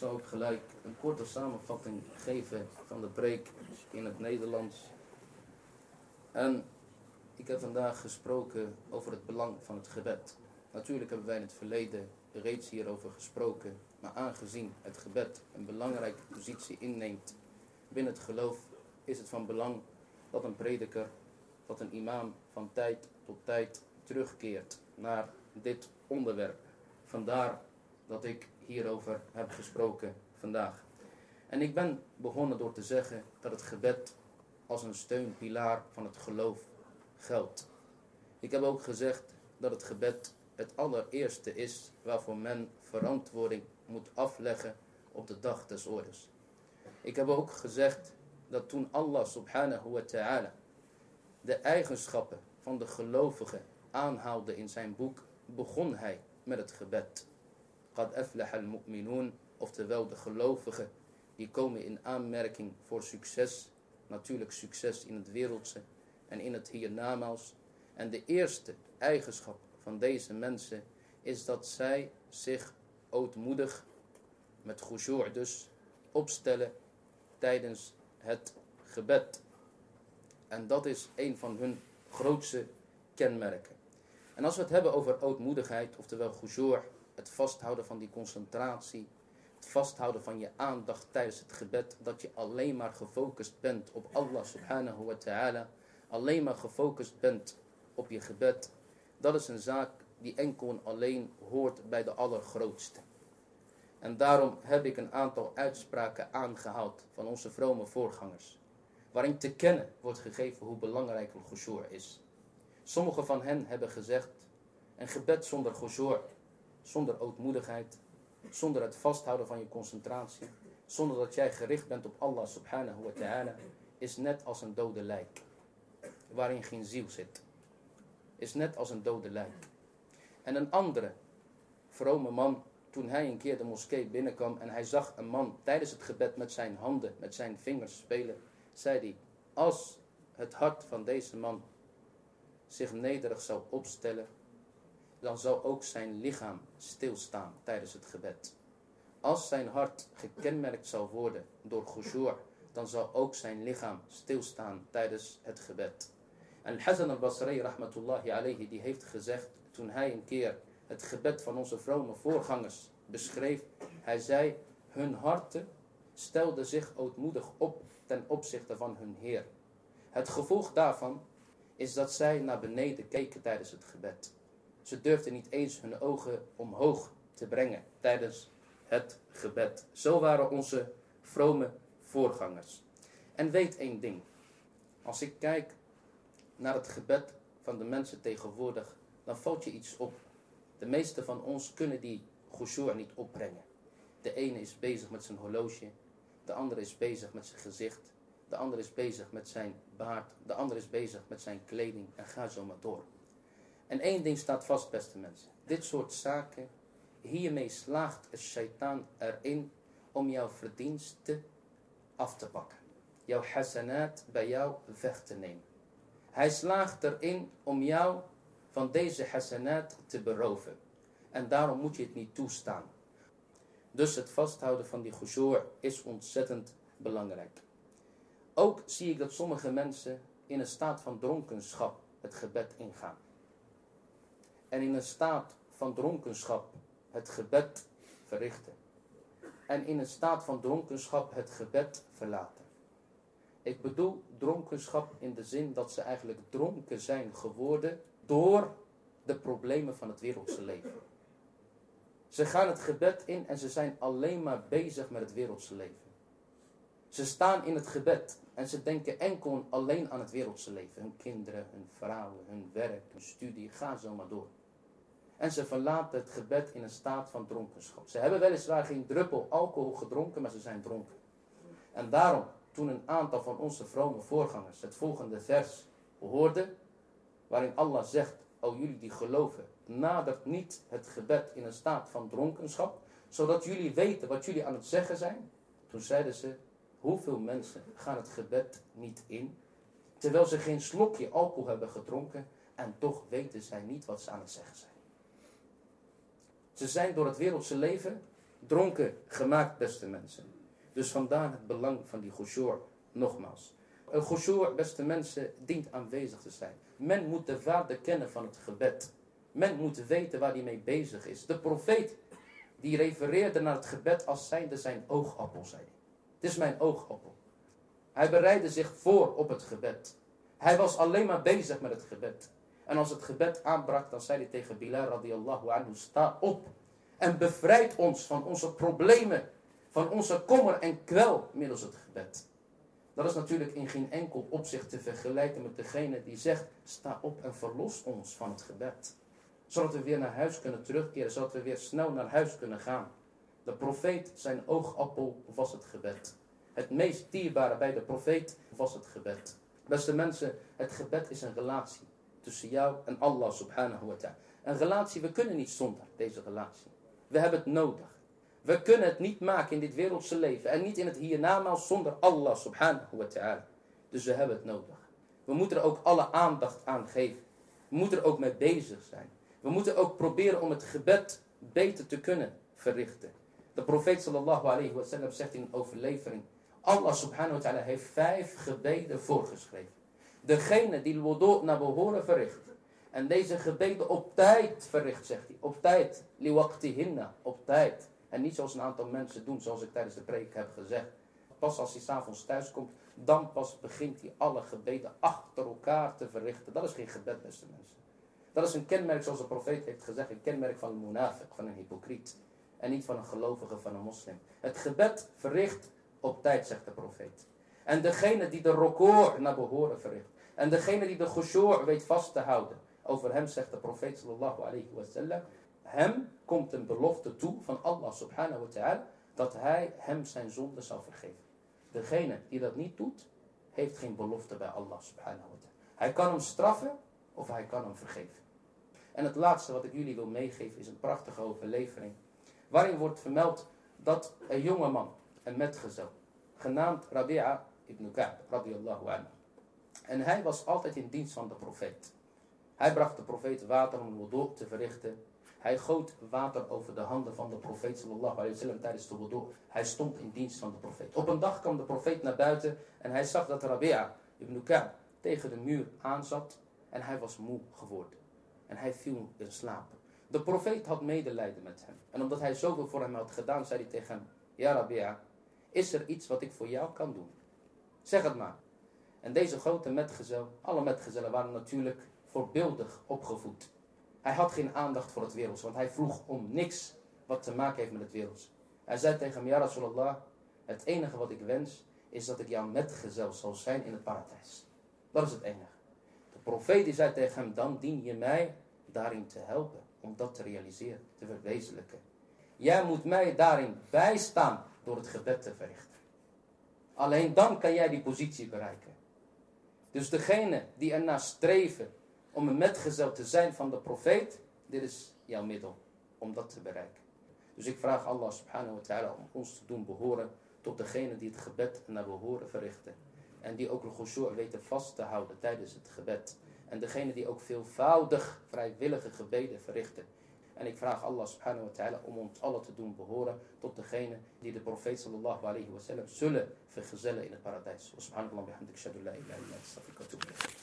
zal ook gelijk een korte samenvatting geven van de preek in het Nederlands. En ik heb vandaag gesproken over het belang van het gebed. Natuurlijk hebben wij in het verleden reeds hierover gesproken, maar aangezien het gebed een belangrijke positie inneemt binnen het geloof, is het van belang dat een prediker, dat een imam van tijd tot tijd terugkeert naar dit onderwerp. Vandaar dat ik hierover heb gesproken vandaag. En ik ben begonnen door te zeggen dat het gebed als een steunpilaar van het geloof geldt. Ik heb ook gezegd dat het gebed het allereerste is waarvoor men verantwoording moet afleggen op de dag des oordeels. Ik heb ook gezegd dat toen Allah subhanahu wa ta'ala de eigenschappen van de gelovigen aanhaalde in zijn boek, begon hij met het gebed. Qad al-mu'minun, oftewel de gelovigen, die komen in aanmerking voor succes. Natuurlijk succes in het wereldse en in het hiernamaals. En de eerste eigenschap van deze mensen is dat zij zich ootmoedig, met khushu' dus, opstellen tijdens het gebed. En dat is een van hun grootste kenmerken. En als we het hebben over ootmoedigheid, oftewel khushu', het vasthouden van die concentratie, het vasthouden van je aandacht tijdens het gebed, dat je alleen maar gefocust bent op Allah subhanahu wa ta'ala, alleen maar gefocust bent op je gebed, dat is een zaak die enkel en alleen hoort bij de allergrootste. En daarom heb ik een aantal uitspraken aangehaald van onze vrome voorgangers, waarin te kennen wordt gegeven hoe belangrijk een is. Sommigen van hen hebben gezegd, een gebed zonder khushu', zonder ootmoedigheid, zonder het vasthouden van je concentratie, zonder dat jij gericht bent op Allah subhanahu wa ta'ala, is net als een dode lijk, waarin geen ziel zit. Is net als een dode lijk. En een andere vrome man, toen hij een keer de moskee binnenkwam en hij zag een man tijdens het gebed met zijn handen, met zijn vingers spelen, zei hij, als het hart van deze man zich nederig zou opstellen, dan zou ook zijn lichaam stilstaan tijdens het gebed. Als zijn hart gekenmerkt zou worden door khushu', dan zou ook zijn lichaam stilstaan tijdens het gebed. En Hassan al-Basri, rahmatullahi alayhi, die heeft gezegd, toen hij een keer het gebed van onze vrome voorgangers beschreef, hij zei, hun harten stelden zich ootmoedig op ten opzichte van hun Heer. Het gevolg daarvan is dat zij naar beneden keken tijdens het gebed. Ze durfden niet eens hun ogen omhoog te brengen tijdens het gebed. Zo waren onze vrome voorgangers. En weet één ding. Als ik kijk naar het gebed van de mensen tegenwoordig, dan valt je iets op. De meeste van ons kunnen die khushu' niet opbrengen. De ene is bezig met zijn horloge, de andere is bezig met zijn gezicht, de andere is bezig met zijn baard, de andere is bezig met zijn kleding en ga zo maar door. En één ding staat vast, beste mensen. Dit soort zaken, hiermee slaagt het shaitaan erin om jouw verdiensten af te pakken. Jouw hasanat bij jou weg te nemen. Hij slaagt erin om jou van deze hasanat te beroven. En daarom moet je het niet toestaan. Dus het vasthouden van die khushu' is ontzettend belangrijk. Ook zie ik dat sommige mensen in een staat van dronkenschap het gebed ingaan. En in een staat van dronkenschap het gebed verrichten. En in een staat van dronkenschap het gebed verlaten. Ik bedoel dronkenschap in de zin dat ze eigenlijk dronken zijn geworden door de problemen van het wereldse leven. Ze gaan het gebed in en ze zijn alleen maar bezig met het wereldse leven. Ze staan in het gebed en ze denken enkel alleen aan het wereldse leven. Hun kinderen, hun vrouwen, hun werk, hun studie, ga zo maar door. En ze verlaten het gebed in een staat van dronkenschap. Ze hebben weliswaar geen druppel alcohol gedronken, maar ze zijn dronken. En daarom, toen een aantal van onze vrome voorgangers het volgende vers hoorden, waarin Allah zegt, o jullie die geloven, nadert niet het gebed in een staat van dronkenschap, zodat jullie weten wat jullie aan het zeggen zijn. Toen zeiden ze, hoeveel mensen gaan het gebed niet in, terwijl ze geen slokje alcohol hebben gedronken en toch weten zij niet wat ze aan het zeggen zijn. Ze zijn door het wereldse leven dronken gemaakt, beste mensen. Dus vandaar het belang van die khushu' nogmaals. Een khushu', beste mensen, dient aanwezig te zijn. Men moet de waarde kennen van het gebed. Men moet weten waar hij mee bezig is. De profeet, die refereerde naar het gebed als zijnde zijn oogappel, zei. Het is mijn oogappel. Hij bereidde zich voor op het gebed. Hij was alleen maar bezig met het gebed. En als het gebed aanbrak, dan zei hij tegen Bilal radiallahu anhu, sta op en bevrijd ons van onze problemen, van onze kommer en kwel middels het gebed. Dat is natuurlijk in geen enkel opzicht te vergelijken met degene die zegt, sta op en verlos ons van het gebed. Zodat we weer naar huis kunnen terugkeren, zodat we weer snel naar huis kunnen gaan. De profeet, zijn oogappel was het gebed. Het meest dierbare bij de profeet was het gebed. Beste mensen, het gebed is een relatie tussen jou en Allah subhanahu wa ta'ala. Een relatie, we kunnen niet zonder deze relatie. We hebben het nodig. We kunnen het niet maken in dit wereldse leven en niet in het hiernamaals zonder Allah subhanahu wa ta'ala. Dus we hebben het nodig. We moeten er ook alle aandacht aan geven. We moeten er ook mee bezig zijn. We moeten ook proberen om het gebed beter te kunnen verrichten. De profeet sallallahu alayhi wa sallam zegt in een overlevering. Allah subhanahu wa ta'ala heeft vijf gebeden voorgeschreven. Degene die wudu naar behoren verricht. En deze gebeden op tijd verricht, zegt hij. Op tijd. Liwaqtihinna. Op tijd. En niet zoals een aantal mensen doen, zoals ik tijdens de preek heb gezegd. Pas als hij s'avonds thuis komt, dan pas begint hij alle gebeden achter elkaar te verrichten. Dat is geen gebed, beste mensen. Dat is een kenmerk, zoals de profeet heeft gezegd, een kenmerk van een munafiq, van een hypocriet. En niet van een gelovige, van een moslim. Het gebed verricht op tijd, zegt de profeet. En degene die de record naar behoren verricht. En degene die de khushu' weet vast te houden. Over hem zegt de profeet sallallahu alayhi wa sallam. Hem komt een belofte toe van Allah subhanahu wa ta'ala. Dat hij hem zijn zonde zal vergeven. Degene die dat niet doet, heeft geen belofte bij Allah subhanahu wa ta'ala. Hij kan hem straffen of hij kan hem vergeven. En het laatste wat ik jullie wil meegeven is een prachtige overlevering. Waarin wordt vermeld dat een jongeman, een metgezel, genaamd Rabi'a ibn Ka'b, radiyallahu anhu. En hij was altijd in dienst van de profeet. Hij bracht de profeet water om wudu te verrichten. Hij goot water over de handen van de profeet sallallahu alayhi wasallam tijdens de wudu. Hij stond in dienst van de profeet. Op een dag kwam de profeet naar buiten en hij zag dat Rabi'a ibn Ka'b tegen de muur aanzat en hij was moe geworden. En hij viel in slaap. De profeet had medelijden met hem. En omdat hij zoveel voor hem had gedaan, zei hij tegen hem, Ja Rabi'a, is er iets wat ik voor jou kan doen? Zeg het maar. En deze grote metgezel, alle metgezellen waren natuurlijk voorbeeldig opgevoed. Hij had geen aandacht voor het werelds, want hij vroeg om niks wat te maken heeft met het werelds. Hij zei tegen hem, ja Rasulallah, het enige wat ik wens is dat ik jouw metgezel zal zijn in het paradijs. Dat is het enige. De profeet die zei tegen hem, dan dien je mij daarin te helpen, om dat te realiseren, te verwezenlijken. Jij moet mij daarin bijstaan door het gebed te verrichten. Alleen dan kan jij die positie bereiken. Dus degene die ernaar streven om een metgezel te zijn van de profeet, dit is jouw middel om dat te bereiken. Dus ik vraag Allah subhanahu wa ta'ala om ons te doen behoren tot degene die het gebed naar behoren verrichten. En die ook de khushu' weten vast te houden tijdens het gebed. En degene die ook veelvoudig vrijwillige gebeden verrichten. En ik vraag Allah subhanahu wa ta'ala om ons allen te doen behoren tot degene die de profeet sallallahu alayhi wa sallam zullen vergezellen in het paradijs. Subhanallah bihamdik shadu la ilaha illa